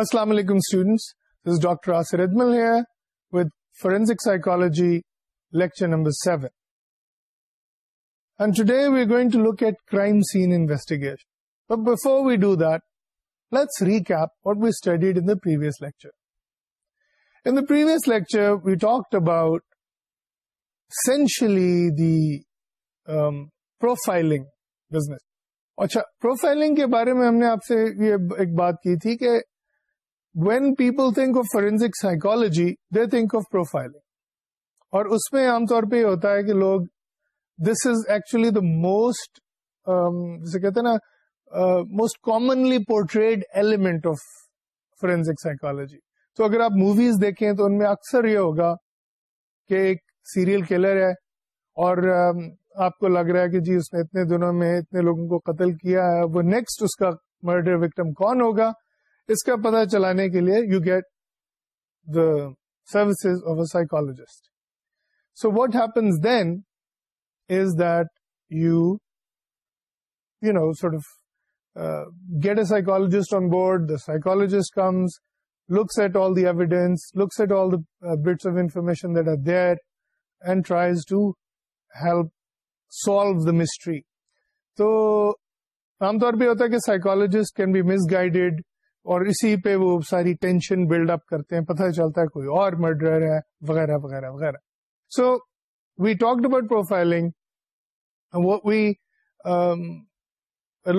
السلام علیکم students lecture we um, profiling business. اچھا پروفائلنگ کے بارے میں ہم نے آپ سے یہ ایک بات کی تھی کہ when people think of forensic psychology they think of profiling اور اس میں عام طور پہ یہ ہوتا ہے کہ لوگ this is actually the most جسے کہتے ہیں نا most commonly portrayed element of forensic psychology تو اگر آپ موویز دیکھیں تو ان میں اکثر یہ ہوگا کہ ایک سیریل کلر ہے اور آپ کو لگ رہا ہے کہ جی اس نے اتنے دنوں میں اتنے لوگوں کو قتل کیا ہے وہ نیکسٹ اس کا مرڈر وکٹم کون ہوگا اس کا پتا چلانے کے لیے you get the services of a psychologist so what happens then is that you you know sort of get a psychologist on board the psychologist comes looks at all the evidence at all the bits of information that are دینڈ tries to help solve the mystery تو عام طور پہ ہوتا ہے کہ psychologist can be misguided اور اسی پہ وہ ساری ٹینشن بلڈ اپ کرتے ہیں پتہ چلتا ہے کوئی اور مرڈر ہے وغیرہ وغیرہ وغیرہ so we talk about profiling we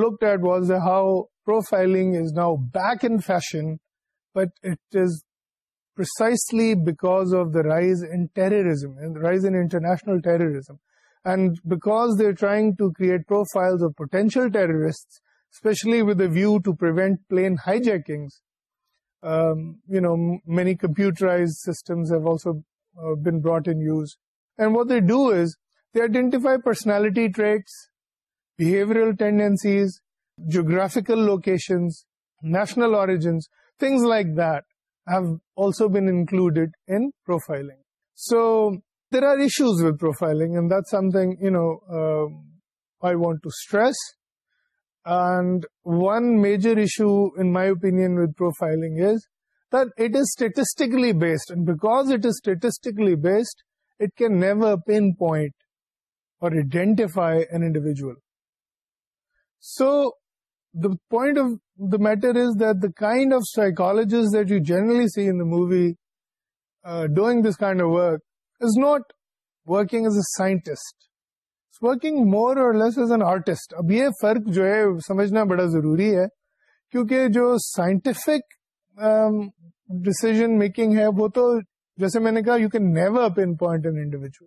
look at was the how profiling is now back in fashion but it is precisely back of the rise in rise international terrorism and because they trying to create profile اور potential terrorist especially with a view to prevent plane hijackings. Um, many computerized systems have also uh, been brought in use. And what they do is they identify personality traits, behavioral tendencies, geographical locations, national origins, things like that have also been included in profiling. So there are issues with profiling, and that's something, um, I want to stress. And one major issue, in my opinion, with profiling is that it is statistically based. And because it is statistically based, it can never pinpoint or identify an individual. So the point of the matter is that the kind of psychologists that you generally see in the movie uh, doing this kind of work is not working as a scientist. Working more or less as an artist اب یہ فرق جو ہے سمجھنا بڑا ضروری ہے کیونکہ جو سائنٹیفک ڈسیزن میکنگ ہے وہ تو جیسے میں نے کہا you can never pin point an individual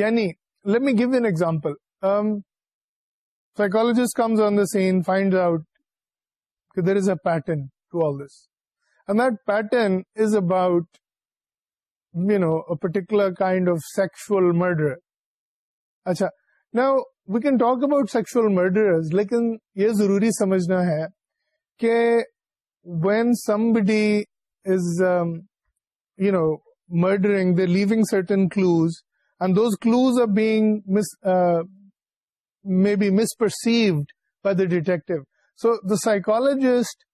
یعنی let me give an example psychologist comes on the scene find out there is a pattern to all this and that pattern is about you know a particular kind of sexual murder اچھا نا we can talk about sexual murders لیکن یہ ضروری سمجھنا ہے کہ when somebody is you know murdering they leaving certain clues and those clues are beg the detective so the psychologist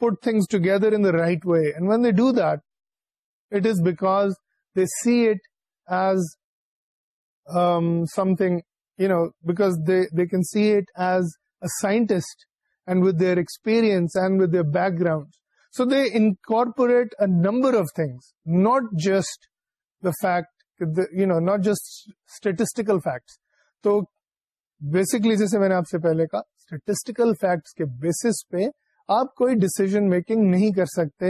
put things together in the right way and when they do that it is because they see it as something you know bacon see it as and with their experience background so they انپوریٹرو not just statistical facts تو basically جیسے میں نے آپ سے پہلے کہا statistical facts کے basis پہ آپ کوئی ڈسیزن میکنگ نہیں کر سکتے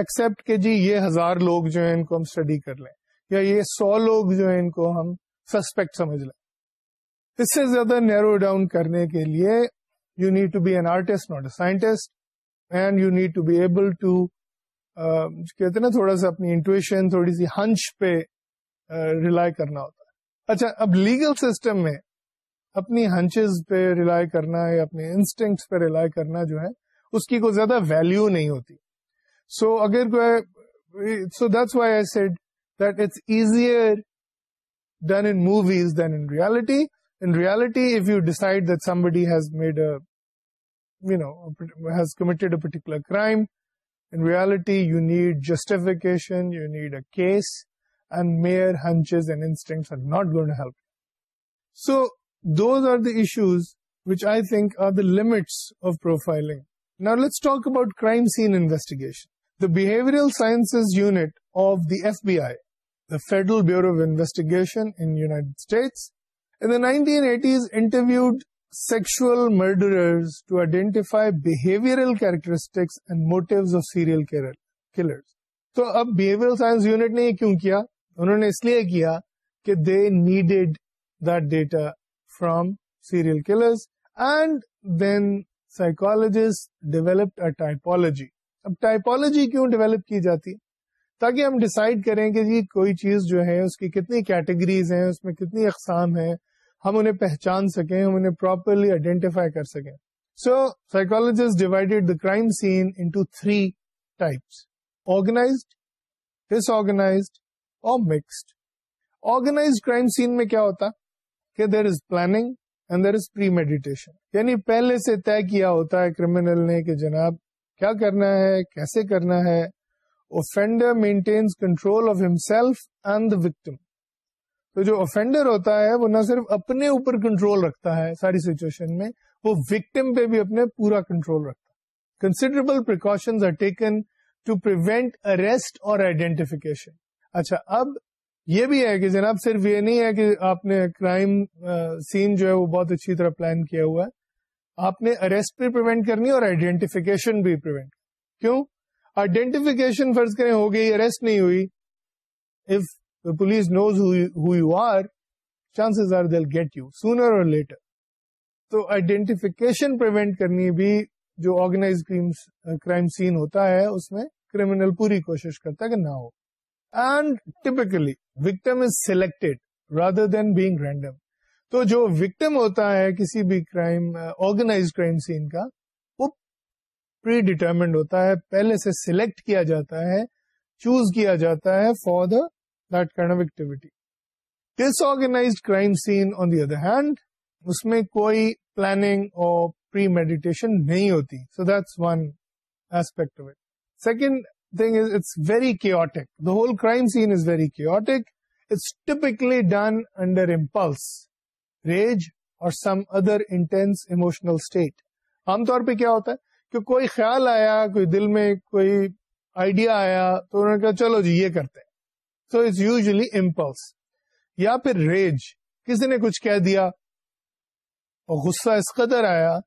ایکسپٹ کہ جی یہ ہزار لوگ جو ہیں ان کو ہم اسٹڈی کر لیں یا یہ سو لوگ جو ہیں ان کو ہم سسپیکٹ سمجھ لیں اس سے زیادہ نیرو ڈاؤن کرنے کے لیے you need to be an artist not a scientist and you need to be able to کہتے نا تھوڑا سا اپنی انٹویشن تھوڑی سی ہنچ پہ ریلائی uh, کرنا ہوتا ہے اچھا اب لیگل سسٹم میں اپنی ہنچز پہ ریلائی کرنا یا اپنے انسٹنکٹس پہ ریلائی کرنا جو ہے اس کی کوئی زیادہ ویلو نہیں ہوتی سو اگر کوئی so that's why I said that it's easier so this are داشوز which I think are the limit profiling now let's talk about crime investigation however the federal bureau of انویسٹیگیشنڈ states in eighties interviewed sexual murders to identify behavioural characteristics and motives of serial تو اب behaviour science unit نے یہ کیوں کیا انہوں نے اس لیے کیا کہ they needed data from serial killers and then psychology's developed a typology اب ٹائپولوجی کیوں ڈیولپ کی جاتی تاکہ ہم ڈسائڈ کریں کہ جی کوئی چیز جو ہے اس کی کتنی کیٹیگریز ہیں اس میں کتنی اقسام ہیں ہم انہیں پہچان سکیں ہم انہیں پراپرلی آئیڈینٹیفائی کر سکیں so psychologist divided the crime scene into three types ڈس اور مکسڈ کرائم سین میں کیا ہوتا کہ there is planning and there is premeditation یعنی پہلے سے طے کیا ہوتا ہے کرمنل نے کہ جناب کیا کرنا ہے کیسے کرنا ہے offender maintains control of himself and victim تو جو offender ہوتا ہے وہ نہ صرف اپنے اوپر کنٹرول رکھتا ہے ساری سچویشن میں وہ وکٹم پہ بھی اپنے پورا کنٹرول رکھتا ہے ٹیکن ٹو پرشن اچھا اب یہ بھی ہے کہ جناب صرف یہ نہیں ہے کہ آپ نے کرائم سین جو ہے وہ بہت اچھی طرح پلان کیا ہوا ہے آپ نے اریسٹ بھی پروینٹ کرنی اور آئیڈینٹیفکیشن بھی کیوں آئیڈینٹیفکیشن فرض کریں ہو گئی اریسٹ نہیں ہوئی اف پولیس نوز ہوئی you are chances are they'll get you sooner or later تو آئیڈینٹیفکیشن پروینٹ کرنی بھی جو آرگنائز کرائم سین ہوتا ہے اس میں کریمنل پوری کوشش کرتا ہے کہ نہ ہو and typically victim is select rather than being random تو جو وکٹم ہوتا ہے کسی بھی کرائم آرگنائز کرائم سین کا پری ڈیٹرمنڈ ہوتا ہے پہلے سے سلیکٹ کیا جاتا ہے چوز کیا جاتا ہے for the that kind of activity dish organise crime scene on the other hand اس میں کوئی پلاننگ اور پری میڈیٹیشن نہیں ہوتی so that's one aspect of it second thing is it's very chaotic the whole crime scene is very chaotic it's typically done under impulse rage or some other intense emotional state عام طور پہ کیا ہوتا ہے کہ کوئی خیال آیا کوئی دل میں کوئی آئیڈیا آیا تو انہوں نے کہا چلو جی یہ کرتے ہیں سو اٹس یوزلی امپلس یا پھر ریج کسی نے کچھ کہہ دیا اور غصہ اس قدر آیا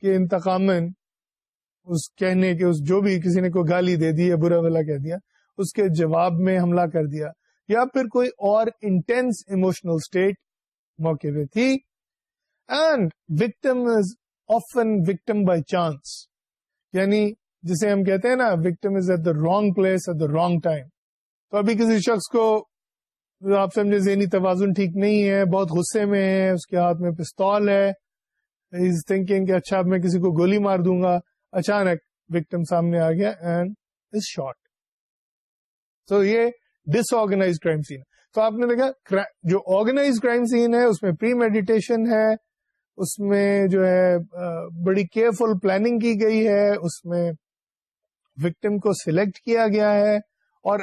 کہ انتقام اس کہنے کے اس جو بھی کسی نے کوئی گالی دے دی یا برا بلا کہہ دیا اس کے جواب میں حملہ کر دیا یا پھر کوئی اور انٹینس اموشنل اسٹیٹ موقع پہ تھی and victim is often victim by chance یعنی جسے ہم کہتے ہیں نا victim is at the wrong place at the wrong time تو ابھی کسی شخص کو آپ سمجھے ذہنی توازن ٹھیک نہیں ہے بہت غصے میں ہے اس کے ہاتھ میں پستول ہے از تھنکنگ کہ اچھا اب میں کسی کو گولی مار دوں گا اچانک وکٹم سامنے آ گیا اینڈ از شارٹ تو یہ ڈس آرگنائز کرائم سین تو آپ نے دیکھا جو آرگنائز کرائم سین ہے اس میں پری میڈیٹیشن ہے اس میں جو ہے بڑی کیئرفل پلاننگ کی گئی ہے اس میں وکٹم کو سلیکٹ کیا گیا ہے اور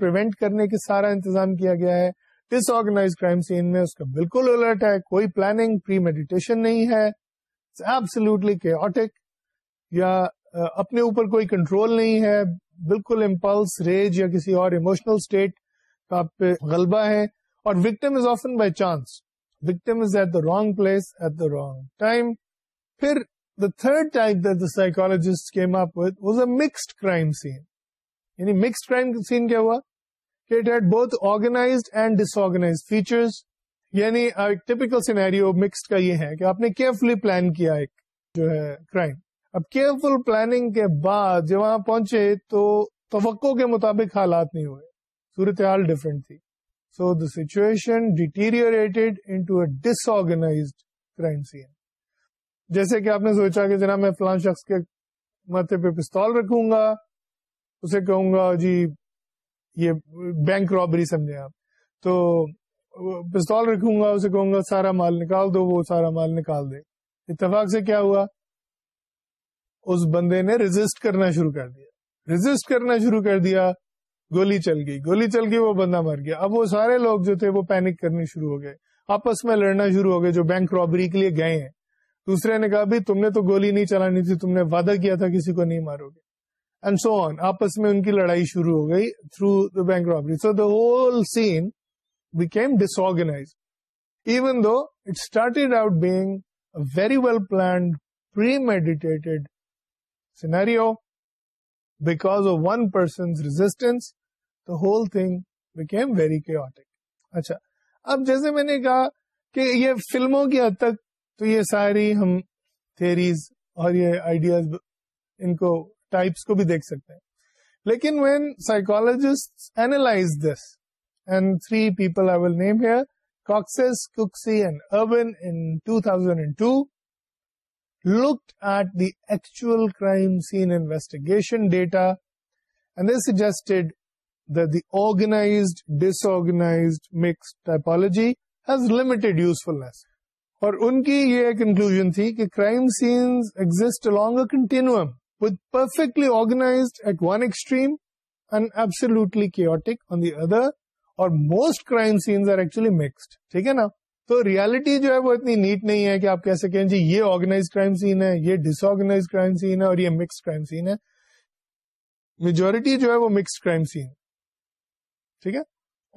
پریونٹ کرنے سارا انتظام کیا گیا ہے ڈس آرگنائز کرائم سین میں اس کا بالکل الرٹ ہے کوئی پلاننگ پری میڈیٹیشن نہیں ہے ایبسلوٹلی یا اپنے اوپر کوئی کنٹرول نہیں ہے بالکل امپلس ریج یا کسی اور اموشنل اسٹیٹ کا غلبہ ہے اور victim is often by chance victim is at the wrong place at the wrong time پھر the third time the psychologist the psychologist was a mixed crime scene یعنی mixed crime scene کیا ہوا کہ it had both and dish آرگناگنا feature یعنی ایک typical scenario mixed کا یہ ہے کہ آپ نے کیئرفلی پلان کیا ایک جو ہے کرائم اب کیئرفل پلاننگ کے بعد جب وہاں پہنچے تو توقع کے مطابق حالات نہیں ہوئے صورتحال ڈفرینٹ تھی سو دا سیچویشن ڈیٹیریٹ ان ڈس آرگنا جیسے کہ آپ نے سوچا کہ جناب میں فلان شخص کے متھے پہ پستول رکھوں گا اسے کہوں گا جی یہ بینک رابری سمجھے آپ تو پستول رکھوں گا اسے کہوں گا سارا مال نکال دو وہ سارا مال نکال دے اتفاق سے کیا ہوا اس بندے نے ریزسٹ کرنا شروع کر دیا ریزسٹ کرنا شروع کر دیا گولی چل گئی گولی چل گئی وہ بندہ مر گیا اب وہ سارے لوگ جو تھے وہ پینک کرنے شروع ہو گئے آپس میں لڑنا شروع ہو گئے جو بینک رابری کے لیے گئے ہیں دوسرے نے کہا بھی تم نے تو گولی نہیں چلانی تھی تم نے وعدہ کیا تھا کسی کو نہیں مارو گے اینڈ سو آن آپس میں ان کی لڑائی شروع ہو گئی through the bank robbery so the whole scene we it ڈسناٹیڈ out being very well planned persons resistance whole thing became very کہ یہ فلموں کی حد تک تو یہ ساری ہم تھیریز اور یہ آئیڈیاز ان کو ٹائپس کو بھی دیکھ سکتے ہیں لیکن when psychologist analyse this and three people I will name here had and the actual crime scene investigation data and they suggested that the organized, disorganized, mixed typology has limited usefulness. اور ان کی یہ conclusion تھی کہ crime scenes exist along a continuum with perfectly organised at one extreme and the other اور most crime scenes are actually mixed ٹھیک ہے نا تو ریالٹی جو ہے وہ اتنی نیٹ نہیں ہے کہ آپ کہہ سکیں جی یہ آرگناز کرائم سین ہے یہ ڈس کرائم سین ہے اور یہ مکسڈ کرائم سین ہے میجورٹی جو ہے وہ مکسڈ کرائم سین ٹھیک ہے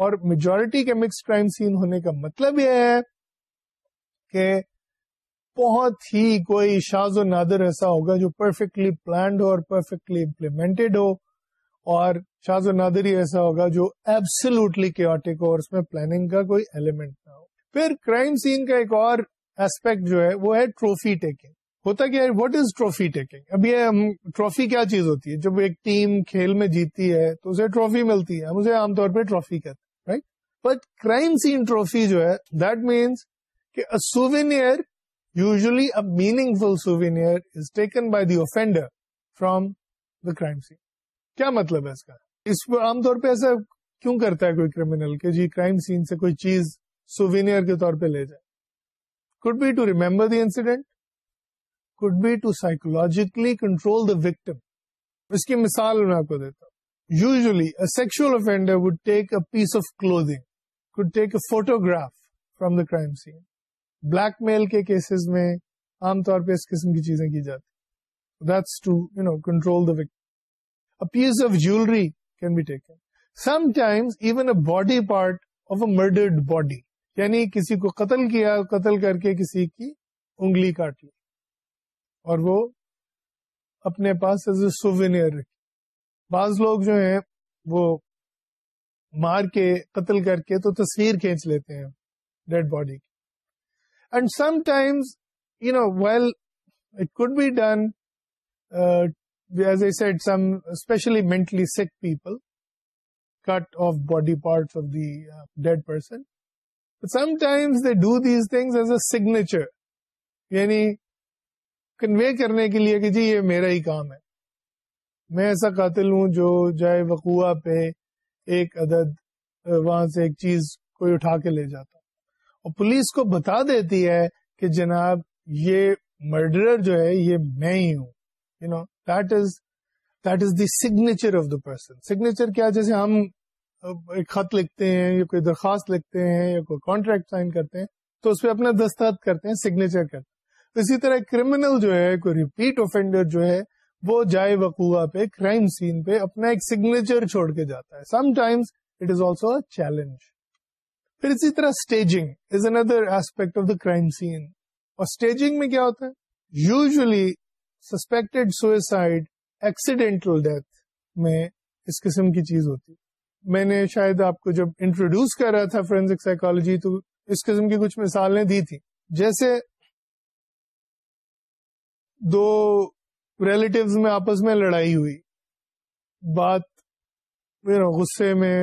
اور میجورٹی کے مکس کرائم سین ہونے کا مطلب یہ ہے کہ بہت ہی کوئی شاز و نادر ایسا ہوگا جو پرفیکٹلی پلانڈ ہو اور پرفیکٹلی امپلیمنٹڈ ہو اور شاز و نادر ہی ایسا ہوگا جو ایبسلوٹلی کیوٹک ہو اور اس میں پلاننگ کا کوئی ایلیمنٹ نہ ہو پھر کرائم سین کا ایک اور ایسپیکٹ جو ہے وہ ہے ٹروفی ٹیکنگ ہوتا ہے what what is trophy taking اب یہ ٹرافی کیا چیز ہوتی ہے جب ایک ٹیم کھیل میں جیتی ہے تو اسے ٹرافی ملتی ہے اسے عام طور پہ ٹرافی کہتے ہیں right but crime scene trophy جو ہے دیٹ مینس کہ usually meaningful souvenir is taken by the offender from the crime scene کیا مطلب ہے اس کا اس پہ عام طور پہ ایسا کیوں کرتا ہے کوئی کریمنل کہ جی کرائم سین سے کوئی چیز سوینئر کے طور پہ لے جائے could be to remember the incident could be to psychologically control the victim. اس کی مثال میں آپ کو دیتا ہوں usually sexual offender would take a piece of kilo take a photograph from the crime scene blackmail کے cases میں عام طور پہ اس قسم کی چیزیں کی جاتی control piece of jewellery can be taken sometimes even a body part of a murdered body یعنی کسی کو قتل کیا قتل کر کے کسی کی انگلی کاٹ لی اور وہ اپنے پاس ایز اے سوینئر رکھی بعض لوگ جو ہیں وہ مار کے قتل کر کے تو تصویر کھینچ لیتے ہیں ڈیڈ باڈی کی and sometimes you know well it could be done as a set some especially mentally sick people cut off body part of the dead person sometimes they do these things as a signature یعنی convey کرنے کے لیے کہ جی یہ میرا ہی کام ہے میں ایسا قاتل ہوں جو جائے وقوع پہ ایک عدد وہاں سے ایک چیز کوئی اٹھا کے لے جاتا ہوں اور پولیس کو بتا دیتی ہے کہ جناب یہ مرڈرر جو ہے یہ میں ہی ہوں you know that is that is the signature of the person signature کیا جیسے ہم ایک خط لکھتے ہیں یا کوئی درخواست لکھتے ہیں یا کوئی کانٹریکٹ سائن کرتے ہیں تو اس پہ اپنا دستخط کرتے ہیں سگنیچر کرتے ہیں اسی طرح کرمنل جو ہے کوئی ریپیٹ اوفینڈر جو ہے وہ جائے وقوع پہ کرائم سین پہ اپنا ایک سگنیچر چھوڑ کے جاتا ہے sometimes it is also challenge پھر اسی طرح staging is another aspect of the crime scene اور اسٹیجنگ میں کیا ہوتا ہے usually suspect suicide accidental death میں اس قسم کی چیز ہوتی میں نے شاید آپ کو جب انٹروڈیوس کر رہا تھا فورینسک سائیکولوجی تو اس قسم کی کچھ مثالیں دی تھی جیسے دو ریلیٹیوز میں آپس میں لڑائی ہوئی بات غصے میں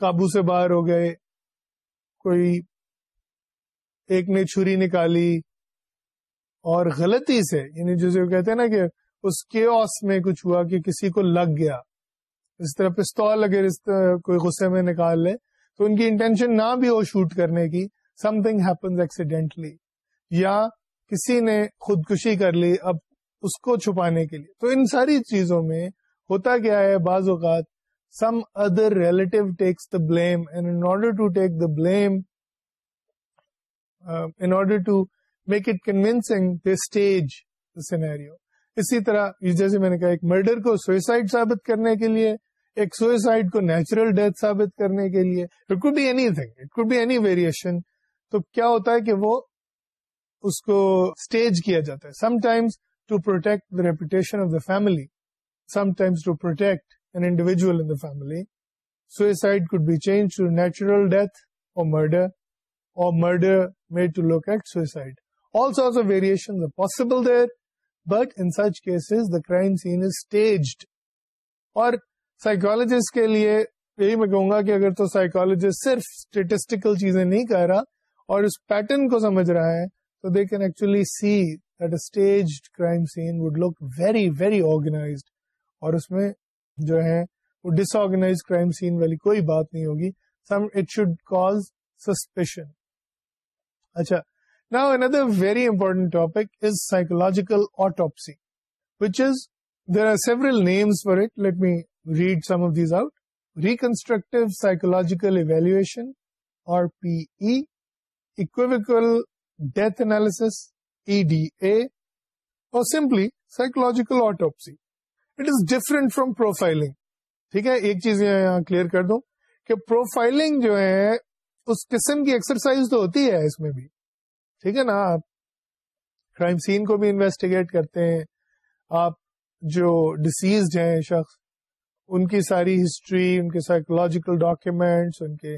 قابو سے باہر ہو گئے کوئی ایک نے چھری نکالی اور غلطی سے یعنی جسے کہتے ہیں نا کہ اس کے میں کچھ ہوا کہ کسی کو لگ گیا اس طرح پستول اگر کوئی غصے میں نکال لے تو ان کی انٹینشن نہ بھی ہو شوٹ کرنے کی سم تھنگ ہیپنس ایکسیڈینٹلی یا کسی نے خودکشی کر لی اب اس کو چھپانے کے لیے تو ان ساری چیزوں میں ہوتا کیا ہے بعض اوقات some other relative takes the blame and in order to take the blame in order to make it convincing the stage scenario اسی طرح جیسے میں نے کہا ایک مرڈر کو سوئسائڈ ثابت کرنے کے لیے ایک سوئسائڈ کو نیچرل ڈیتھ ثابت کرنے کے لیے it could be anything it could be any variation تو کیا ہوتا ہے کہ وہ اس کو اسٹیج کیا جاتا ہے sometimes to protect the reputation of the family sometimes to protect an individual in the family suicide could be change to natural death اور مرڈر اور murder made to look at suicide all sorts of variation possible there but in such cases the crime scene is staged اور psychologist کے لیے یہی میں کہوں گا کہ اگر تو سائیکولوجسٹ صرف اسٹیٹسٹیکل چیزیں نہیں کہہ رہا اور اس پیٹرن کو سمجھ رہا ہے دے کین ایکچولی سی دائم سین ویری ویری آرگنا اس میں جو ہے ڈس آرگنا کوئی بات نہیں ہوگی سسپیشن اچھا نا the other very important topic is psychological autopsy which is there are سیوریم for it let me read some of these out reconstructive psychological evolution or P L death analysis E D A or simply psychological autopsy it is different from profiling ٹھیک ہے ایک چیز یہاں clear کر دوں کہ profiling جو ہے اس قسم کی ایکسرسائز تو ہوتی ہے اس میں بھی ٹھیک ہے نا آپ کرائم سین کو بھی انویسٹیگیٹ کرتے ہیں آپ جو ڈسیزڈ ہیں شخص ان کی ساری ہسٹری ان کے سائیکولوجیکل ڈاکیومینٹس ان کے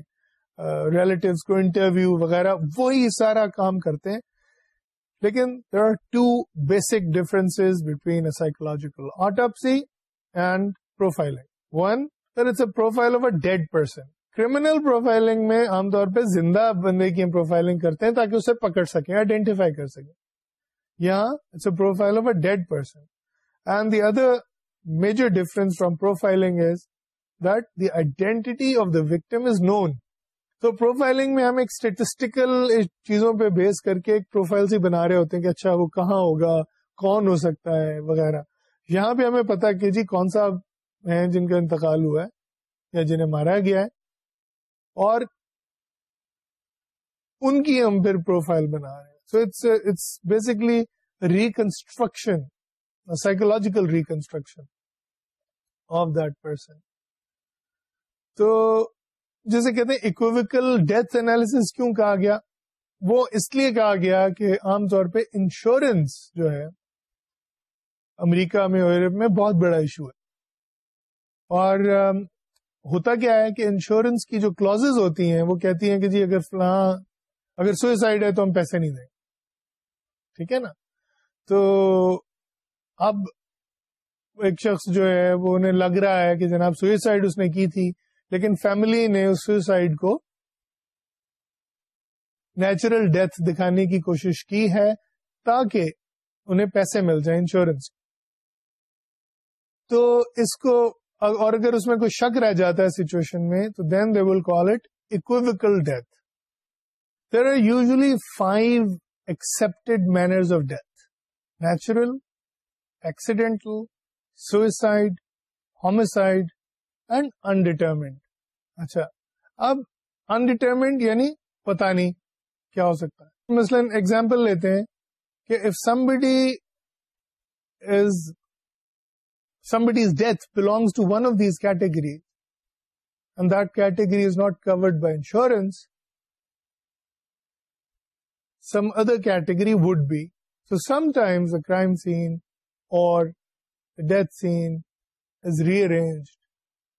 ریلیٹیوز کو انٹرویو وغیرہ وہی سارا کام کرتے ہیں لیکن there are two basic difference between a psychological autopsy and profiling one it's a a profile of dead person criminal profiling میں عام طور پہ زندہ بندے کی پروفائلنگ کرتے ہیں تاکہ اسے پکڑ سکیں آئیڈینٹیفائی کر سکیں یا it's a profile of a dead person and the other major difference from profiling is that the identity of the victim is known تو پروفائلنگ میں ہم ایک اسٹیٹسٹیکل چیزوں پہ بیس کر کے ایک پروفائل سے بنا رہے ہوتے ہیں کہ اچھا وہ کہاں ہوگا کون ہو سکتا ہے وغیرہ یہاں پہ ہمیں پتا کہ جی کون سا جن کا انتقال ہوا ہے یا جنہیں مارا گیا ہے اور ان کی ہم پھر پروفائل بنا رہے ہیں so it's it's basically reconstruction psychological reconstruction of person تو جیسے کہتے ہیں اکویکل ڈیتھ اینالس کیوں کہا گیا وہ اس لیے کہا گیا کہ عام طور پہ انشورنس جو ہے امریکہ میں یورپ میں بہت بڑا ایشو ہے اور ہوتا کیا ہے کہ انشورنس کی جو کلوز ہوتی ہیں وہ کہتی ہیں کہ جی اگر فلاں اگر سوئسائڈ ہے تو ہم پیسے نہیں دیں ٹھیک ہے نا تو اب ایک شخص جو ہے وہ انہیں لگ رہا ہے کہ جناب سوئسائڈ اس نے کی تھی لیکن فیملی نے سوئسائڈ کو نیچرل ڈیتھ دکھانے کی کوشش کی ہے تاکہ انہیں پیسے مل جائیں انشورنس تو اس کو اور اگر اس میں کوئی شک رہ جاتا ہے سچویشن میں تو then they will call it equivocal death there are usually five accepted manners of death natural accidental suicide homicide and undetermined اچھا اب انڈیٹرمنڈ یعنی پتا نہیں کیا ہو سکتا ہے مثلاً ایگزامپل لیتے ہیں کہ if some is some death belongs to one of these category is not covered by insurance some other category would be so sometimes a crime scene اور death scene is rearranged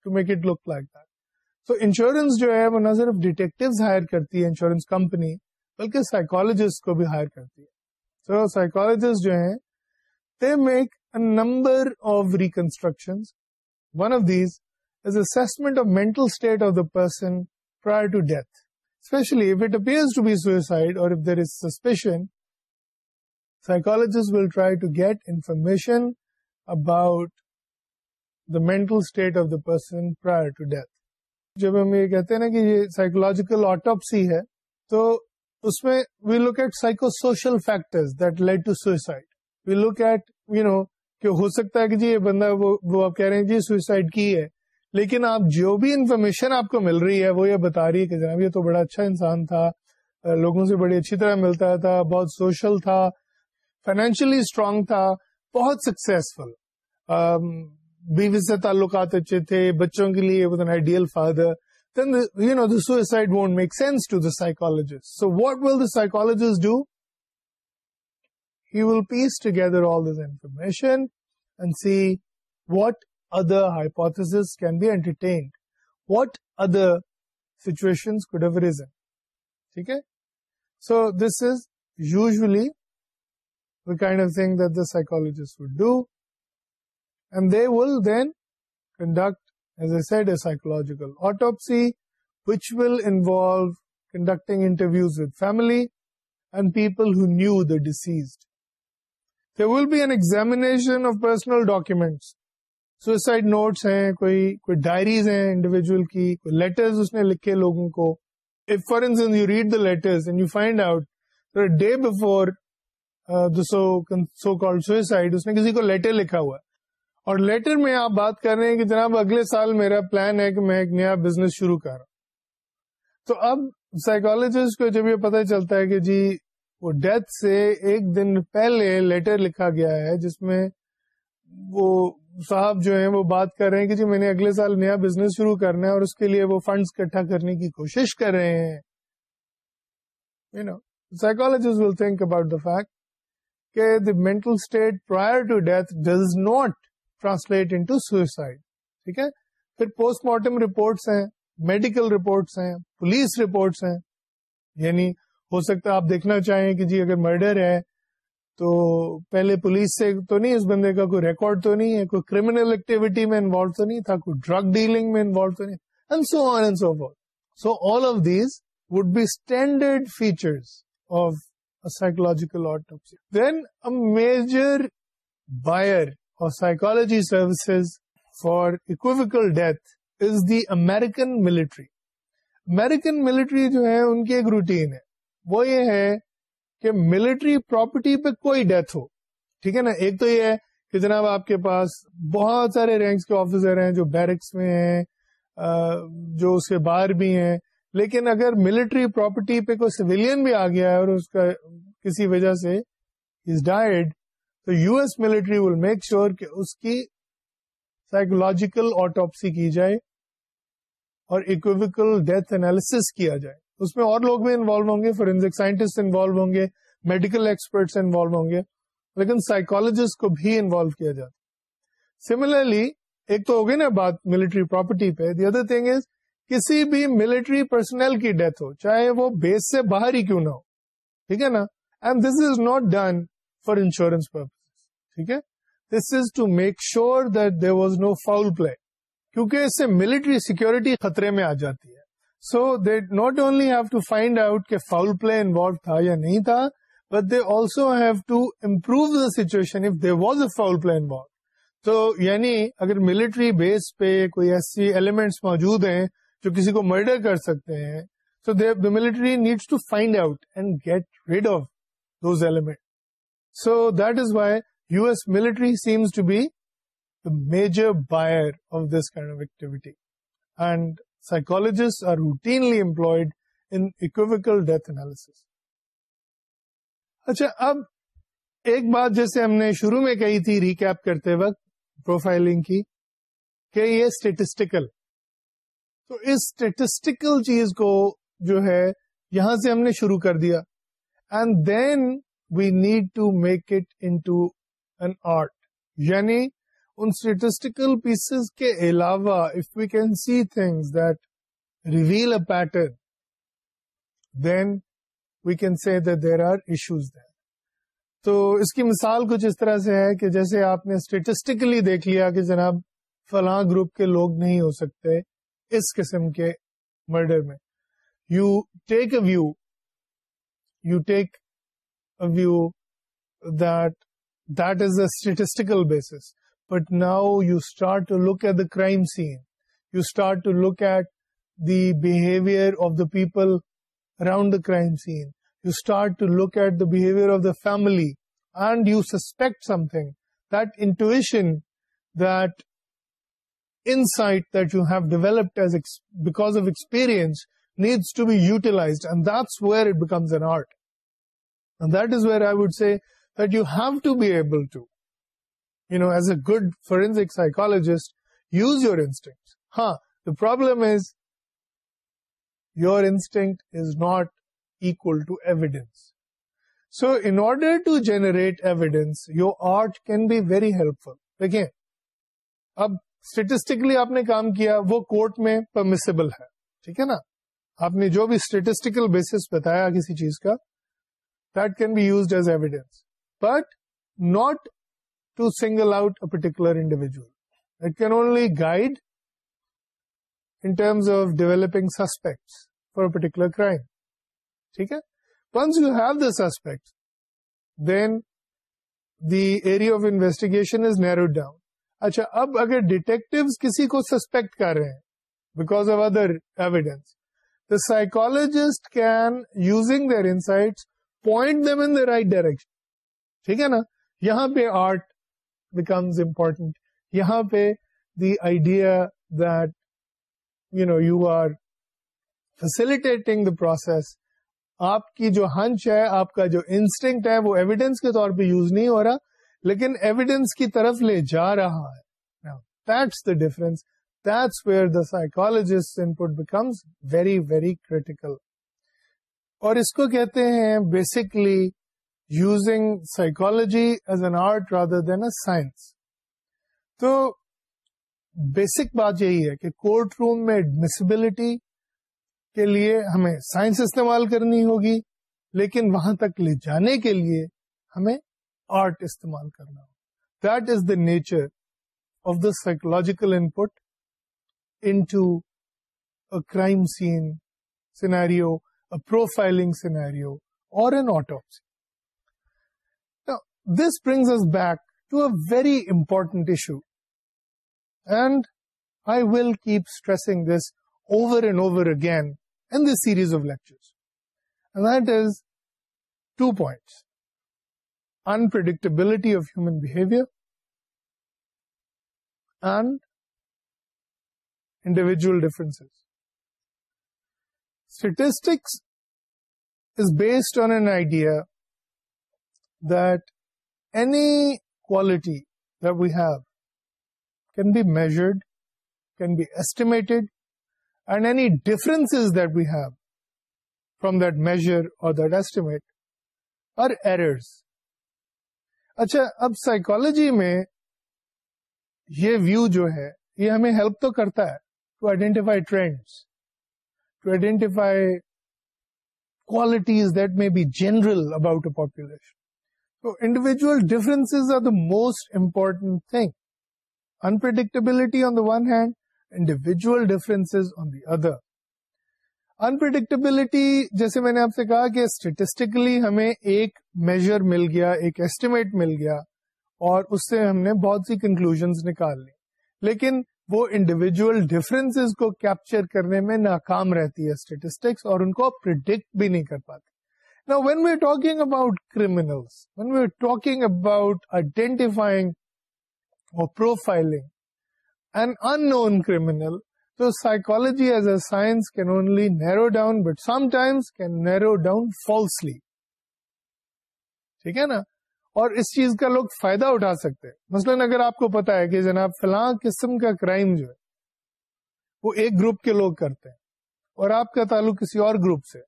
to make it look like that so so, insurance جو ہے وہ نہ صرف detective hire کرتی ہے insurance company بلکہ psychologist کو بھی ہائر کرتی ہے سو so, سائیکولوجسٹ جو ہیں دے تو psychological reconstruction state of the person prior to death especially اور mental state of the person prior to death جب ہم یہ کہتے ہیں نا کہ یہ سائیکولوجیکل آٹوپسی ہے تو اس میں we we look look at at psychosocial factor that lead to suicide you know کہ ہو سکتا ہے کہ جی یہ بندہ وہ, آپ کہہ رہے ہیں جی سوئسائڈ کی ہے لیکن آپ جو بھی انفارمیشن آپ کو مل رہی ہے وہ یہ بتا رہی ہے کہ جناب یہ تو بڑا اچھا انسان تھا لوگوں سے بڑی اچھی طرح ملتا تھا بہت سوشل تھا فائنینشلی اسٹرانگ تھا بہت سکسیسفل بیوی سے تعلقات اچھے تھے بچوں کے لیے so what will داجسٹ do he will piece together all this information and see what other hypothesis can be entertained what other situation ٹھیک ہے so this is usually kind of thing the psychologist would do سائکول new the disease documents notes ہیں کوئی کوئی diaries ہیں individual کی کوئی لکھے لوگوں کو ڈے uh, بفور کسی کو لیٹر لکھا ہوا اور لیٹر میں آپ بات کر رہے ہیں کہ جناب اگلے سال میرا پلان ہے کہ میں ایک نیا بزنس شروع کر رہا تو اب سائیکالوجسٹ کو جب یہ پتہ چلتا ہے کہ جی وہ ڈیتھ سے ایک دن پہلے لیٹر لکھا گیا ہے جس میں وہ صاحب جو ہیں وہ بات کر رہے ہیں کہ جی میں نے اگلے سال نیا بزنس شروع کرنا ہے اور اس کے لیے وہ فنڈز اکٹھا کرنے کی کوشش کر رہے ہیں you know will think about the fact کہ the mental state prior to death does not translate suicide ٹھیک ہے پھر پوسٹ مارٹم رپورٹس ہیں میڈیکل رپورٹس ہیں پولیس رپورٹس ہیں یعنی ہو سکتا ہے آپ دیکھنا چاہیں کہ جی اگر مرڈر ہے تو پہلے پولیس سے تو نہیں اس بندے کا کوئی ریکارڈ تو نہیں ہے کوئی کریمنل ایکٹیویٹی میں انوالو تو نہیں تھا کوئی ڈرگ ڈیلنگ میں انوالو تو نہیں so so so all of these would be standard features of psychological then a major buyer psychology services for equivocal death is the American military American military جو ہے ان کی ایک روٹین ہے وہ یہ ہے کہ ملٹری پراپرٹی پہ کوئی ڈیتھ ہو ٹھیک ہے نا ایک تو یہ ہے کہ جناب آپ کے پاس بہت سارے رینکس کے آفیسر ہیں جو بیرکس میں ہیں جو اس کے باہر بھی ہیں لیکن اگر ملٹری پراپرٹی پہ کوئی سویلین بھی آ گیا ہے اور اس کا کسی وجہ سے ڈائڈ تو U S military will make sure کہ اس کی سائیکولوجیکل آٹوپسی کی جائے اور اکویکل ڈیتھ اینالس کیا جائے اس میں اور لوگ بھی انوالو ہوں گے فورینزک سائنٹسٹ انوالو ہوں گے میڈیکل ایکسپرٹس انوالو ہوں گے لیکن سائیکولوجسٹ کو بھی انوالو کیا جاتا سملرلی ایک تو ہوگی نا بات ملٹری پراپرٹی پہ دی ادر تھنگ از کسی بھی ملٹری پرسنل کی ڈیتھ ہو چاہے وہ بیس سے باہر ہی کیوں نہ ہو ٹھیک ہے نا and this is not done for insurance purpose ٹھیک ہے this is to make sure that there was no foul play کیونکہ اس سے ملٹری سیکورٹی خطرے میں آ جاتی ہے so they not only have to find out کہ فاؤل پلے انوالو تھا یا نہیں تھا but they also have to improve the situation was a foul play involve تو یعنی اگر ملٹری بیس پہ کوئی ایسی ایلیمنٹس موجود ہیں جو کسی کو مرڈر کر سکتے ہیں so the military needs to find out and get rid of those element so that is why U S military seems to be the major buyer of this kind of activity and psychologist are routinely employed سائکالوجیسٹینڈیکل death analysis اچھا اب ایک بات جیسے ہم نے شروع میں کہی تھی ریکیپ کرتے وقت پروفائلنگ کی کہ یہ اسٹیٹسٹیکل تو اس اسٹیٹسٹیکل چیز کو جو ہے یہاں سے ہم نے شروع کر دیا and then we need to make it in یعنی ان آرٹ یعنی اسٹیٹسٹیکل پیسز کے علاوہ if we can see things that reveal a pattern then we can see that there are issues there تو اس کی مثال کچھ اس طرح سے ہے کہ جیسے آپ نے اسٹیٹسٹیکلی دیکھ لیا کہ جناب فلاں گروپ کے لوگ نہیں ہو سکتے اس قسم کے مرڈر میں you take a view you take a view that base but now you start to look at the scene you start to look eater people around family and you suspect something دشنپڈ because of experience needs to be utilised art see that you have to be able to, you know, as a good forensic psychologist, use your instincts. Huh. The problem is, your instinct is not equal to evidence. So, in order to generate evidence, your art can be very helpful. Look here. Now, statistically, you have done a work in the court. Is it okay? آپ نے جو بھی statistical basis بتایا کسی چیز کا that can be used as evidence but not to single out a particular individual it can only guide انمس of developing suspects for a particular crime ٹھیک ہے once you have this suspect then the area of investigation is narrowed down اچھا اب اگر detective کسی کو suspect کر رہے ہیں because of other evidence the psychologist can using their insight point them in the right direction ٹھیک ہے نا یہاں پہ آرٹ بیکمز امپورٹنٹ یہاں پہ the idea that you you know are facilitating the process آپ کی جو ہنچ ہے آپ کا جو انسٹنکٹ ہے وہ ایویڈینس کے طور پہ یوز نہیں ہو رہا لیکن ایویڈینس کی طرف لے جا رہا ہے that's the difference where the psychologist input becomes very very critical اور اس کو کہتے ہیں basically using psychology as an art rather than a science تو بیسک بات یہی ہے کہ کورٹ روم میں ایڈمیسبلٹی کے لیے ہمیں سائنس استعمال کرنی ہوگی لیکن وہاں تک لے جانے کے لیے ہمیں آرٹ استعمال کرنا ہوگا that is the nature of the psychological input into crime scene scenario profiling scenario اور an autopsy this brings us back to a very important issue. And I will keep stressing this over and over again in this series of lectures. And that is 2 points. Unpredictability of human behavior and individual differences. Statistics is based on an idea that any quality that we have can be measured, can be estimated, and any differences that we have from that measure or that estimate are errors. اچھا اب psychology میں یہ view جو ہے یہ ہمیں help تو کرتا ہے to identify trends to identify qualities that may be general about a population تو individual difference are the most important thing unpredictability on the one hand individual difference on the other unpredictability جیسے میں نے آپ سے کہا کہ statistically ہمیں ایک میجر مل گیا ایک ایسٹیمیٹ مل گیا اور اس سے ہم نے بہت سی کنکلوژ نکال لی لیکن وہ انڈیویجل ڈفرینس کو کیپچر کرنے میں ناکام رہتی ہے اسٹیٹسٹکس اور ان کو پرڈکٹ بھی نہیں کر پاتی Now, when we're talking about criminals, when we're talking about identifying or profiling an unknown criminal, so psychology as a science can only narrow down, but sometimes can narrow down falsely. ٹھیک ہے نا اور اس چیز کا لوگ فائدہ اٹھا سکتے ہیں مثلا اگر آپ کو پتا ہے کہ جناب فلاں قسم کا کرائم جو ہے وہ ایک گروپ کے لوگ کرتے ہیں اور آپ کا تعلق کسی اور گروپ سے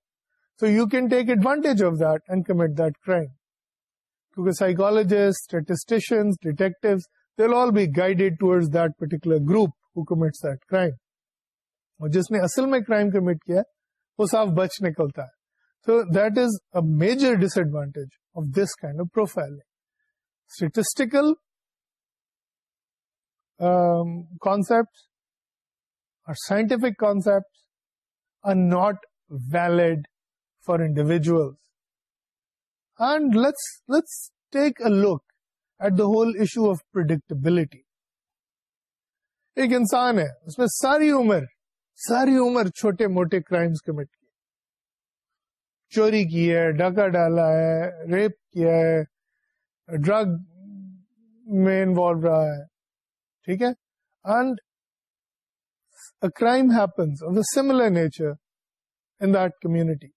so you can take advantage of that and commit that crime کیونکہ statistician psychologist all be towards that particular group who commits that crime اور جس نے اصل میں کرائم کمٹ کیا وہ صاف بچ نکلتا ہے so that is a major disadvantage of this kind of profile concept اور scientific concept are not valid individual ends let's take a look at the whole issue of ایک انسان ہے اس میں ساری عمر ساری عمر چھوٹے موٹے کرائمس کمٹ کیے چوری کی ہے ڈاکہ ڈالا ہے ریپ کیا ہے ڈرگ میں انوالو رہا ہے ٹھیک ہے and crime happens of happen similar nature in that community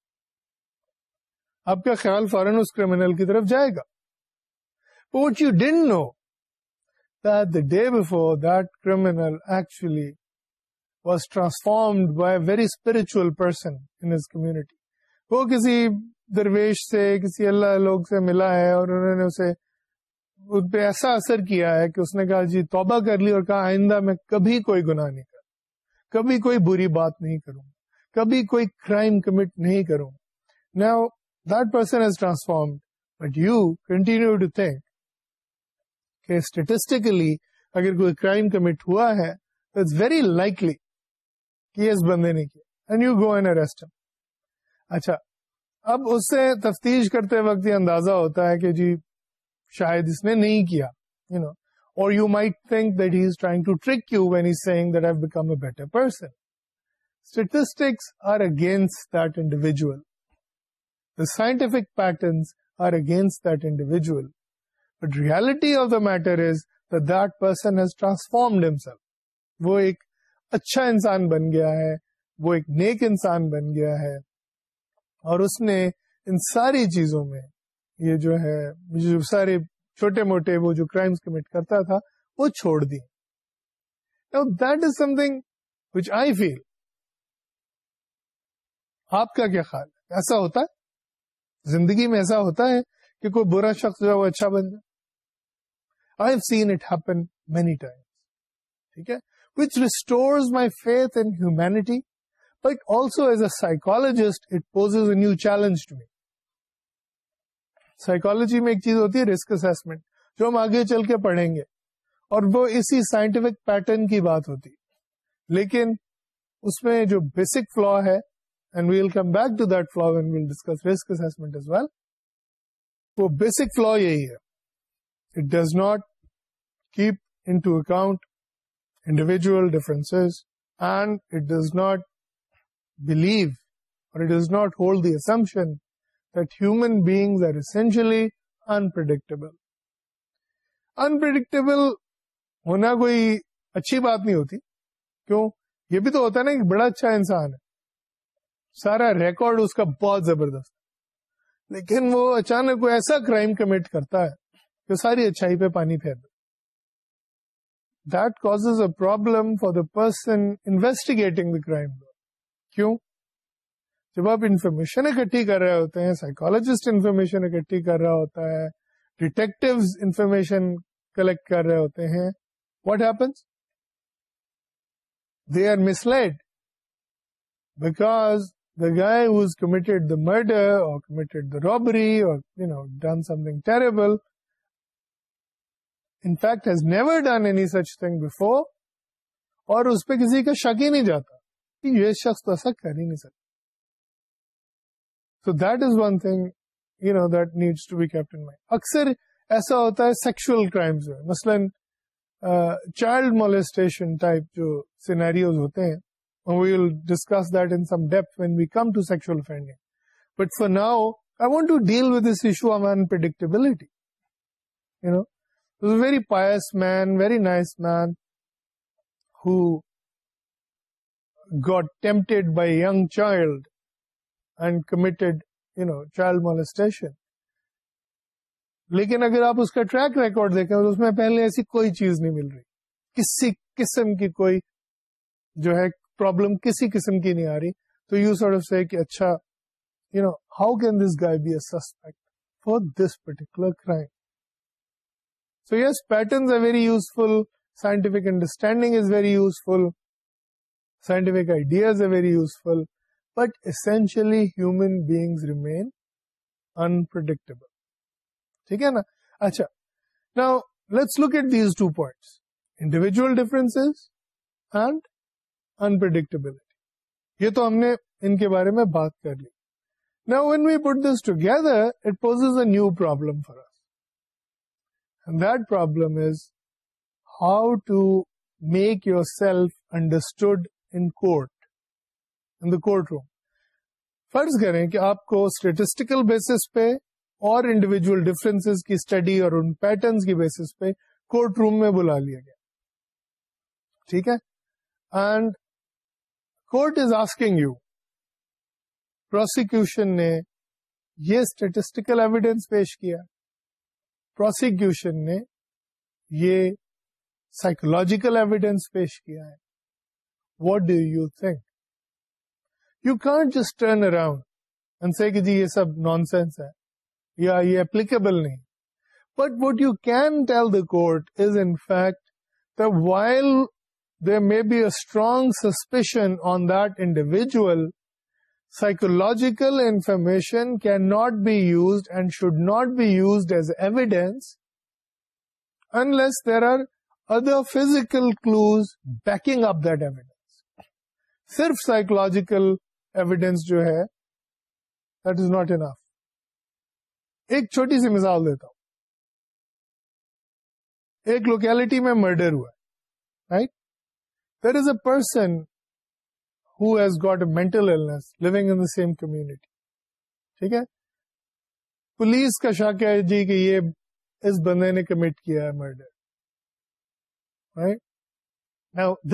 آپ کا خیال فوراً اس کریمنل کی طرف جائے گا what you don't know that the day before that criminal actually was transformed by very spiritual person in his community وہ کسی درویش سے کسی اللہ لوگ سے ملا ہے اور انہوں نے اسے ان پہ ایسا اثر کیا ہے کہ اس نے کہا جی توبہ کر لی اور کہا آئندہ میں کبھی کوئی گناہ نہیں کروں کبھی کوئی بری بات نہیں کروں کبھی کوئی کرائم کمٹ نہیں کروں نا that person has transformed but you continue to think کہ statistically اگر کوئی crime commit ہوا ہے تو very likely کہ اس بندے نے کیا and you go and arrest him اچھا اب اس سے تفتیش کرتے وقت یہ اندازہ ہوتا ہے کہ جی شاید اس نے نہیں کیا you you you know or might think that he is trying to trick when he's saying that I've become a better person statistics are against that individual the scientific patterns are against that individual. But reality of the matter is that that person has transformed himself. وہ ایک اچھا انسان بن گیا ہے وہ ایک نیک انسان بن گیا ہے اور اس نے ان ساری چیزوں میں یہ جو ہے سارے چھوٹے موٹے وہ جو کرائمس کمٹ کرتا تھا وہ چھوڑ دیٹ از سم کا کیا خیال ایسا ہوتا زندگی میں ایسا ہوتا ہے کہ کوئی برا شخص جو ہے وہ اچھا بن جائے I have seen it happen many ٹھیک ہے which my faith humanity but also as a psychologist it poses a new challenge to me psychology میں ایک چیز ہوتی ہے رسک اسمنٹ جو ہم آگے چل کے پڑھیں گے اور وہ اسی سائنٹیفک پیٹرن کی بات ہوتی لیکن اس میں جو بیسک فلا ہے بیسک beings یہی ہے unpredictable. Unpredictable ہونا کوئی اچھی بات نہیں ہوتی کیوں یہ بھی تو ہوتا نا بڑا اچھا انسان ہے سارا ریکارڈ اس کا بہت زبردست لیکن وہ اچانک کوئی ایسا کرائم کمٹ کرتا ہے جو ساری اچھائی پہ پانی پھیر that cause a problem for the person investigating the crime کیوں جب آپ انفارمیشن اکٹھی کر رہے ہوتے ہیں سائیکولوجسٹ انفارمیشن اکٹھی کر رہا ہوتا ہے ڈیٹیکٹو انفارمیشن کلیکٹ کر رہے ہوتے ہیں what happens they are misled because the the the guy who's committed committed murder or or, robbery you know, done something terrible, in fact has never done any such thing before اور اس پہ کسی کا شک ہی نہیں جاتا یہ شخص تو ایسا کر ہی نہیں سکتا so that is one thing you know that needs to be mind اکثر ایسا ہوتا ہے سیکشل کرائمس میں مثلاً چائلڈ مولسٹیشن ٹائپ جو سینیریوز ہوتے ہیں we will discuss that in some depth when we come to sexual offending. But for now, I want to deal with this issue of unpredictability. You know, he was a very pious man, very nice man, who got tempted by a young child and committed, you know, child molestation. لیکن اگر آپ اس کا track record دیکھیں تو اس میں پہلے ایسی کوئی چیز نہیں مل رہی کسی قسم کی کوئی جو ہے پرابلم کسی قسم کی نہیں آ رہی تو یو سر سے کہ اچھا you know how can this guy be a suspect for this particular crime so yes patterns are very useful scientific understanding is very useful scientific ideas are very useful but essentially human beings remain unpredictable ٹھیک ہے نا اچھا نا let's look at these two points individual difference and unpredictability یہ تو ہم نے ان کے بارے میں بات کر لی نا when we this together it poses a new that problem and how to make yourself understood in court courtroom فرض کریں کہ آپ کو اسٹیٹسٹیکل بیسس پہ اور انڈیویجل ڈفرینس کی اسٹڈی اور ان پیٹرنس کی بیسس پہ کورٹ روم میں بلا لیا گیا ٹھیک ہے and court is asking you prosecution نے یہ اسٹیٹسٹیکل ایویڈینس پیش کیا پروسیکیوشن نے یہ سائکولوجیکل ایویڈینس پیش کیا ہے what do you think you can't just turn around say کہ جی یہ سب نان سینس ہے یا یہ اپلیکیبل نہیں but what you can tell the court is enact the while the may be a strong suspicion on that individual psychological information can not be used and should not be used as evidence unless there are other physical clues backing up دویڈینس صرف psychological evidence جو ہے دز not enough ایک چھوٹی سی مثال دیتا ہوں ایک locality میں مرڈر ہوا ہے right person has got a mentality ٹھیک ہے پولیس کا شا جی کہ یہ اس بندے نے کمٹ کیا ہے murder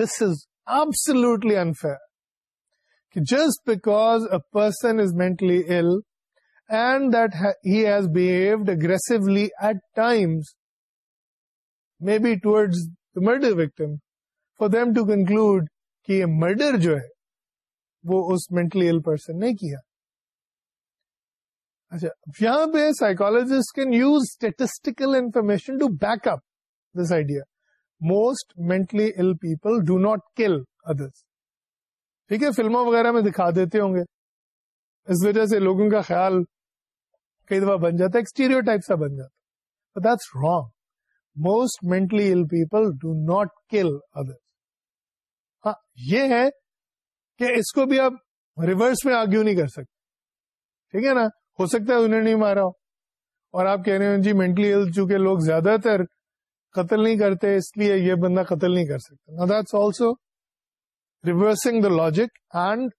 this is absolutely unfair just because a person is mentally ill and that has behaved aggressively at time may be towards the murder victim for them to conclude کہ یہ مرڈر جو ہے وہ اس mentally ill person نے کیا اچھا یہاں پہ psychologist can use statistical information to back up this idea most mentally ill people do not kill other ٹھیک ہے فلموں وغیرہ میں دکھا دیتے ہوں گے اس وجہ سے لوگوں کا خیال کئی دفعہ بن جاتا ہے ایکسٹیریو ٹائپ سا بن جاتا that's wrong most mentally ill people do not kill other ہاں، یہ ہے کہ اس کو بھی آپ ریورس میں آرگیو نہیں کر سکتے ٹھیک ہے نا ہو سکتا ہے انہیں نہیں مارا ہو اور آپ کہہ رہے ہیں جی مینٹلی ہیلتھ چونکہ لوگ زیادہ تر قتل نہیں کرتے اس لیے یہ بندہ قتل نہیں کر سکتا that's also reversing the logic and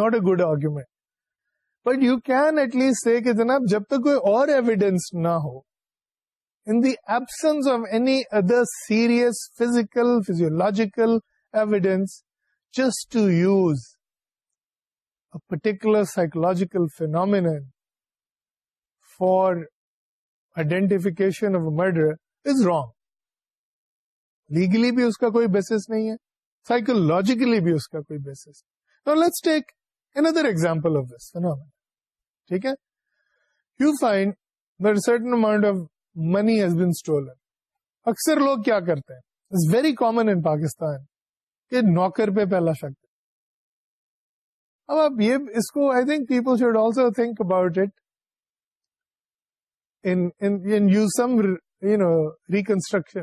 not a good argument but you can at least say کہ جناب جب تک کوئی اور ایویڈینس نہ ہو the ایبسکل evidence just to use particular psychological فینومیٹفیشن of murder is wrong legally بھی اس کا کوئی بیس نہیں ہے سائیکولوجیکلی بھی اس کا کوئی base let's take another example of this phenomenon ٹھیک ہے you find the certain amount of money has been stolen. اکثر لوگ کیا کرتے ہیں it's very common in Pakistan کہ نوکر پہ پہلا شک اب اب یہ اس کو I think people should also think about it some you know reconstruction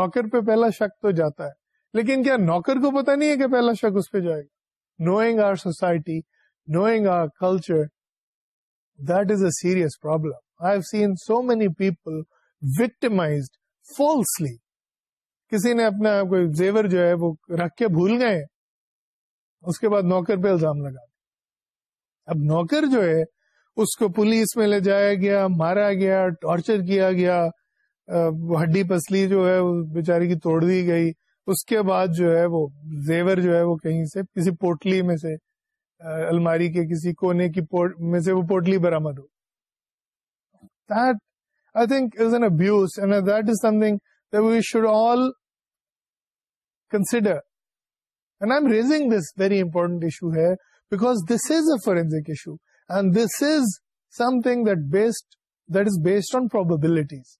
نوکر پہ پہلا شک تو جاتا ہے لیکن کیا نوکر کو پتا نہیں ہے کہ پہلا شک اس پہ جائے گا knowing our society knowing our culture that is a serious problem people victimize falsely کسی نے اپنا کوئی زیور جو ہے وہ رکھ کے بھول گئے اس کے بعد نوکر پہ الزام لگا اب نوکر جو ہے اس کو پولیس میں لے جایا گیا مارا گیا ٹارچر کیا گیا ہڈی پسلی جو ہے بےچاری کی توڑ دی گئی اس کے بعد جو ہے وہ زیور جو ہے وہ کہیں سے کسی پوٹلی میں سے الماری کے کسی کونے کی میں سے وہ پوٹلی برامد ہو that I think is an abuse and that is something that we should all consider. And I'm raising this very important issue here because this is a forensic issue and this is something that based that is based on probabilities.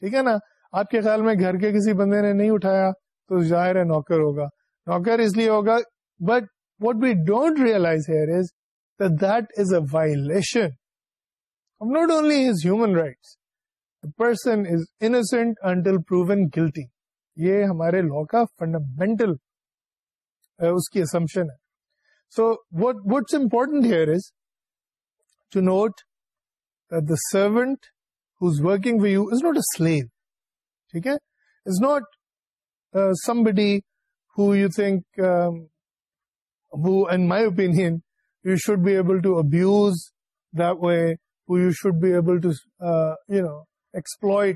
ٹھیک ہے نا آپ کے خیال میں گھر کے کسی بندے نے نہیں اٹھایا تو ظاہر ہے نوکر ہوگا نوکر اس لیے ہوگا but what we don't realize here is that is a violation not only his human right person is innocent until prove and guilty یہ ہمارے لا کا فنڈامینٹل اس کی اسمپشن ہے so what what's important here is to note the servant who is working is not a slave ٹھیک ہے is not somebody who you think who in my opinion you should be able to abuse the way you should be able to you know explore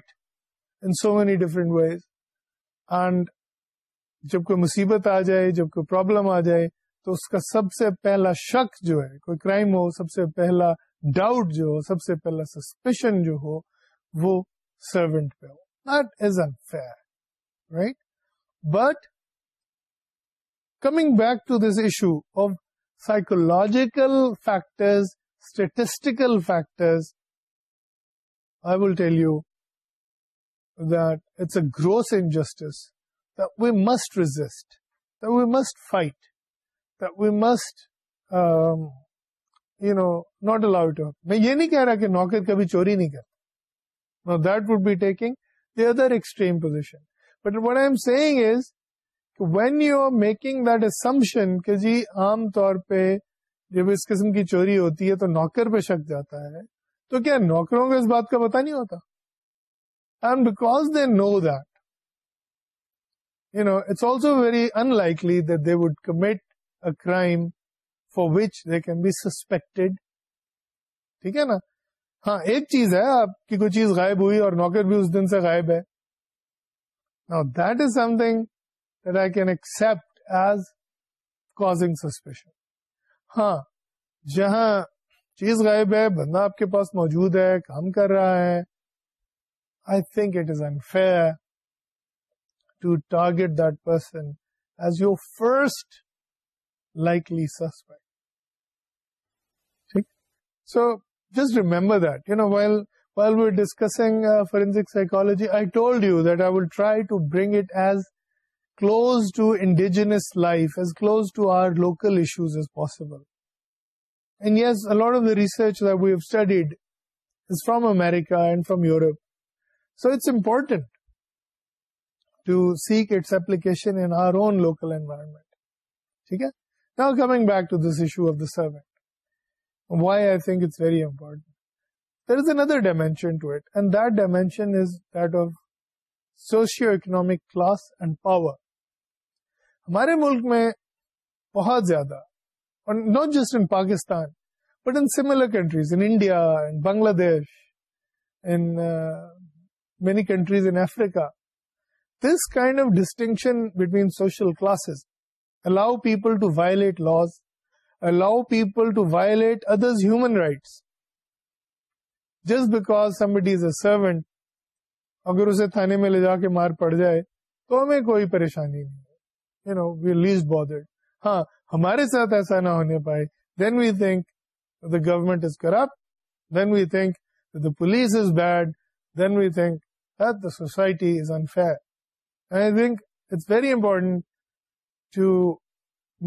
in so many different way and جب کوئی مصیبت آ جائے جب کوئی problem آ جائے تو اس کا سب سے پہلا شک جو ہے کوئی کرائم ہو سب سے پہلا ڈاؤٹ جو ہو سب سے پہلا سسپیشن جو ہو وہ سروینٹ پہ ہو that does unfair right but coming back to this issue of psychological factors statistical factors, I will tell you that it's a gross injustice that we must resist, that we must fight, that we must, um, you know, not allow it to happen. میں یہ نہیں کہہ رہا کہ نوکر کبھی چوری نہیں کرتا. Now that would be taking the other extreme position. But what I am saying is, when you are making that assumption کہ جی عام طور پہ جب اس قسم کی چوری ہوتی ہے تو نوکر پہ شک جاتا ہے تو کیا نوکروں کو اس بات کا پتا نہیں ہوتا and they know know that you it's also very unlikely that they would commit a crime for which they can be suspect ٹھیک ہے نا ہاں ایک چیز ہے آپ کی کوئی چیز غائب ہوئی اور نوکر بھی اس دن سے غائب ہے سسپیشن ہاں جہاں چیز غائب ہے بندہ آپ کے پاس موجود ہے کام کر رہا ہے I think it is unfair to target that person as your first likely suspect ٹھیک so just remember that you know دونو while we're discussing forensic psychology I told you that I will try to bring it as lives close to our local research we've studied from America and from Europe so it's important to see its application local environment coming back to دسو of the sir why I think very important there is another dimension to it and دشنو economic class and power ہمارے ملک میں بہت زیادہ اور not just in Pakistan but in similar countries in India in Bangladesh in many countries in Africa this kind of distinction between social classes allow people to violate laws allow people to rights. Others human rights is because servant اگر اسے تھانے میں لے جا کے مار پڑ جائے تو ہمیں کوئی پریشانی نہیں لیز بوڈرڈ ہاں ہمارے ساتھ ایسا نہ ہونے پائے then we think the government is corrupt then we think the police is bad then we think the society is انکس very important to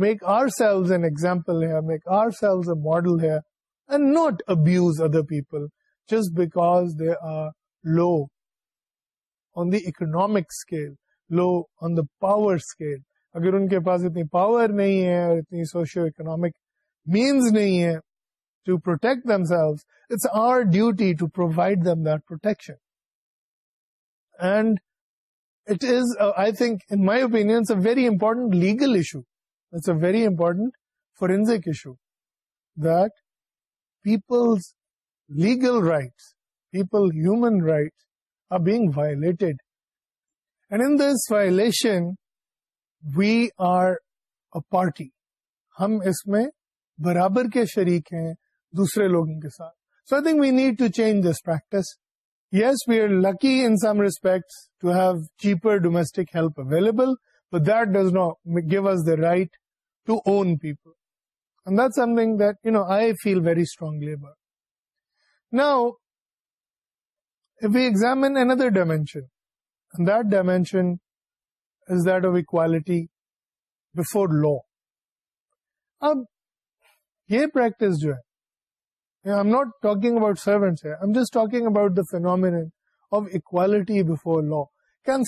make ourselves and example make ourselves a model ہے and not abuse other people جس because they are low on the economic scale low on the power scale اگر ان کے پاس اتنی power نہیں ہے اور اتنی سوشیو اکنامک مینس نہیں ہے to protect them it's our duty to provide them that protection and it is I think in اوپینس a very important legal issue it's a very important forensic issue that people's legal rights people human right are being violated and in this violation we are a party ہم اس میں برابر کے شریک ہیں دوسرے لوگوں کے ساتھ so I think we need to change this practice yes we are lucky in some respect to have cheaper domestic help available but that does not give us the right to own people and that something that you know I feel very strong labour now if we examine another dimension, dimension that dimension law اب یہ practice جو ہے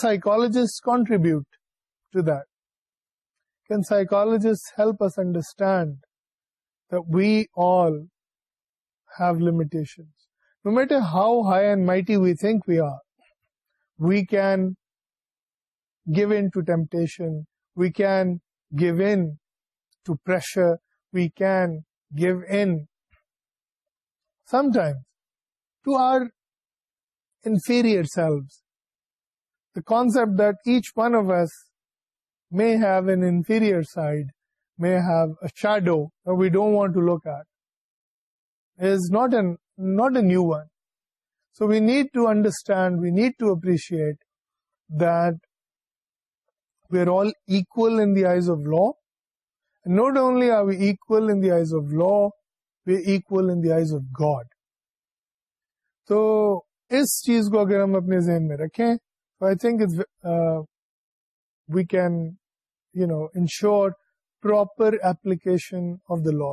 سائکالیبیوٹ to then سائکالڈرسٹینڈ we all have love meat a how high and mighty we think we are we can give in to temptation, we can give in to pressure, we can give in sometimes to our inferior selves. The concept that each one of us may have an inferior side, may have a shadow that we don't want to look at, is not a new one. So we need to understand, we need to appreciate that we are all equal in the eyes of law. And not only are we equal in the eyes of law, we are equal in the eyes of God. So, اس چیز کو اگر ہم اپنے ذہن میں رکھیں تو I think we can you know ensure proper application of the law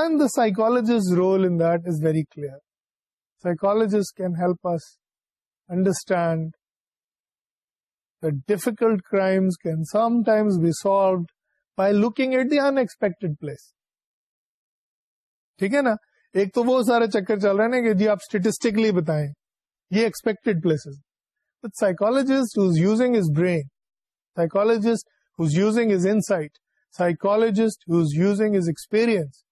and the psychologist role in that is very clear psychologist can help us understand difficult crimes can sometimes be solved by looking at the unexpected place. ٹھیک ہے نا ایک تو وہ سارے چکر چل رہے ہیں نا کہ جی آپ اسٹیٹسٹکلی بتائیں یہ expect who's using his brain who's using his experience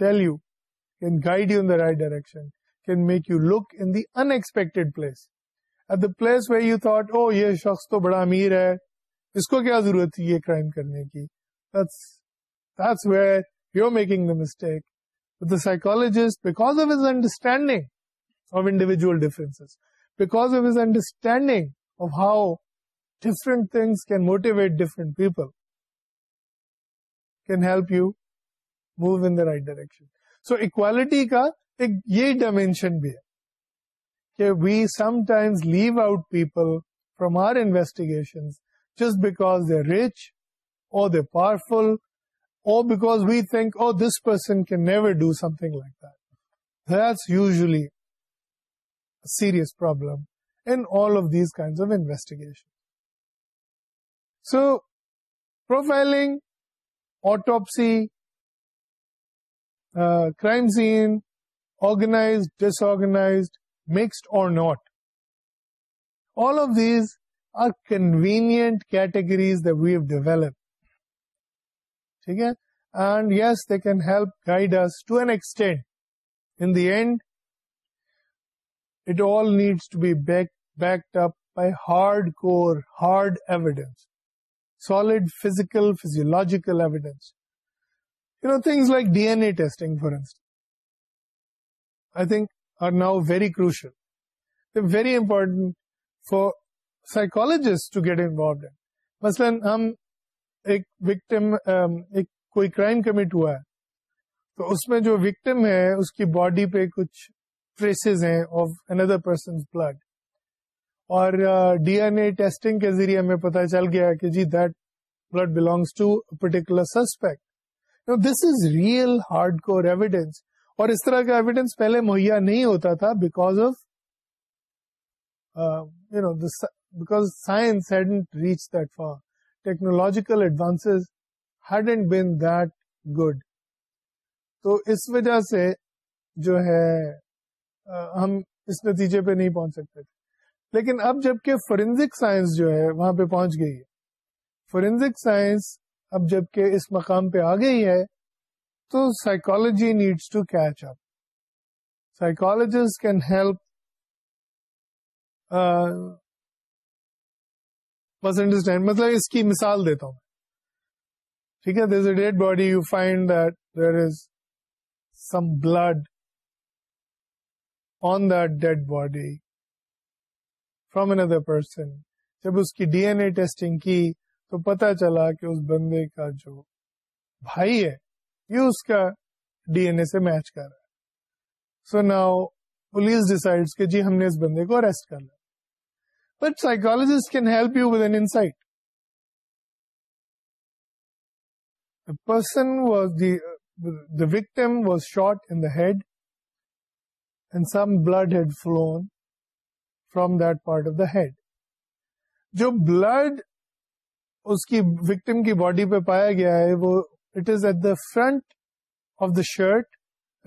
can guide you the right direction can make you look inspect place at the place way you thought او یہ شخص تو بڑا امیر ہے اس کو کیا ضرورت تھی یہ کرائم کرنے کی that's, that's where you're making the mistake But the psychologist because of his understanding of individual differences because of his understanding of how different things can motivate different people can help you move in the right direction so equality ka ek ye dimension bhi hai that we sometimes leave out people from our investigations just because they're rich or they're powerful or because we think, oh, this person can never do something like that. That's usually a serious problem in all of these kinds of investigations. So, profiling, autopsy, uh, crime scene, organized, disorganized, mixed اور not all of these are کنویٹ کیسٹینڈ that all needs to بیارڈ کوجیکل thing like D ایسٹنگ for instance I think now very crucial very important for psychologist گیٹنٹ مثلاً ہم ایک victim ایک کوئی crime commit ہوا ہے تو اس میں جو وکٹم ہے اس کی باڈی پہ کچھ ٹریسز ہیں آف اندر پرسن بلڈ اور ڈی این اے ٹیسٹنگ کے ذریعے ہمیں پتا چل گیا کہ جی that blood belongs to particular suspect this is real hard core evidence اور اس طرح کا ایویڈینس پہلے مہیا نہیں ہوتا تھا because of you know back science reach that far technological advance hadn't and been that good تو اس وجہ سے جو ہے uh, ہم اس نتیجے پہ نہیں پہنچ سکتے تھے لیکن اب جبکہ فورینزک سائنس جو ہے وہاں پہ پہنچ گئی ہے فورینزک سائنس اب جبکہ اس مقام پہ آ گئی ہے تو psychology needs to catch up psychologist can help بس انڈرسٹینڈ مطلب اس کی مثال دیتا ہوں ٹھیک ہے there is a dead body you find that there is some blood on dead body from another person جب اس کی ڈی این اے ٹیسٹنگ کی تو پتا چلا کہ اس بندے کا جو بھائی ہے یہ اس کا ڈی این اے سے میچ کر رہا ہے سو ناؤ پولیس ڈیسائڈ کہ جی ہم نے اس بندے کو اریسٹ کر لیا but psychologist can help you with an insight the person was the the victim was shot in the head and some blood had flown from that part of the head جو blood اس کی victim کی body پہ پایا گیا ہے وہ it is at the front of the shirt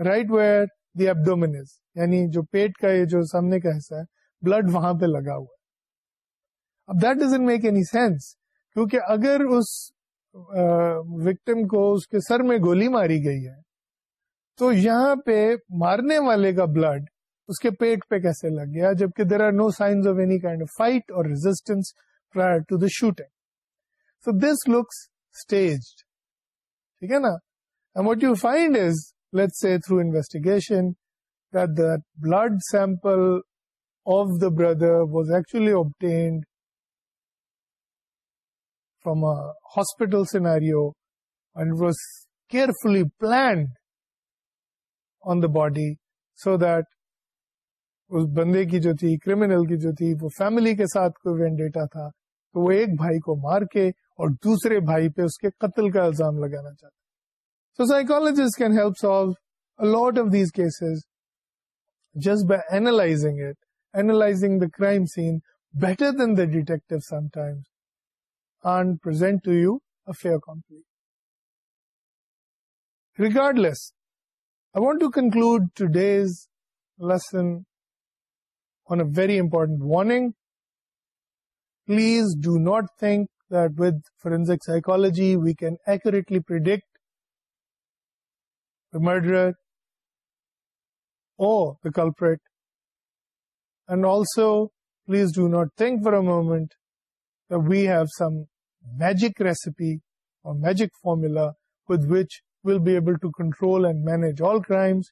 right where the ایب ڈومینز یعنی جو پیٹ کا یہ جو سامنے کہ بلڈ وہاں پہ لگا ہوا اب does an make any sense کیونکہ اگر اس وکٹم کو اس کے سر میں گولی ماری گئی ہے تو یہاں پہ مارنے والے کا بلڈ اس کے پیٹ پہ کیسے لگ گیا جبکہ there are no signs of any kind fight اور resistance prior to the shooting so this looks ٹھیک ہے نا what you find is later through investigation blood sample of the brother was actually obtained from hospital area and was carefully planned on the body so that اس بندے کی جو تھی کرل کی جو تھی وہ فیملی کے ساتھ کوئی وینڈیٹا تھا وہ ایک بھائی کو مار کے اور دوسرے بھائی پہ اس کے قتل کا الزام لگانا چاہتا ہے so of these cases just by analysing it analysing the crime scene better than the detect sometimes and present to you a fair complete record less I want to conclude to these lesson very important warning Please do not think that with forensic psychology we can accurately predict the murderer or the culprit. And also, please do not think for a moment that we have some magic recipe or magic formula with which we'll be able to control and manage all crimes.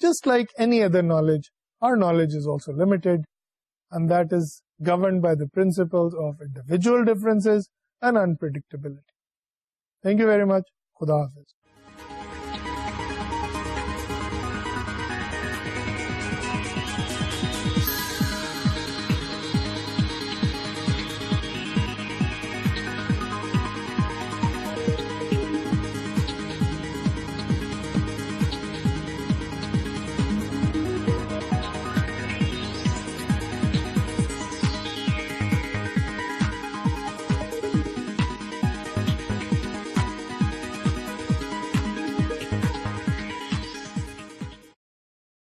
Just like any other knowledge, our knowledge is also limited, and that is governed by the principle of individual differences and unpredictability thank you very much خدا حافظ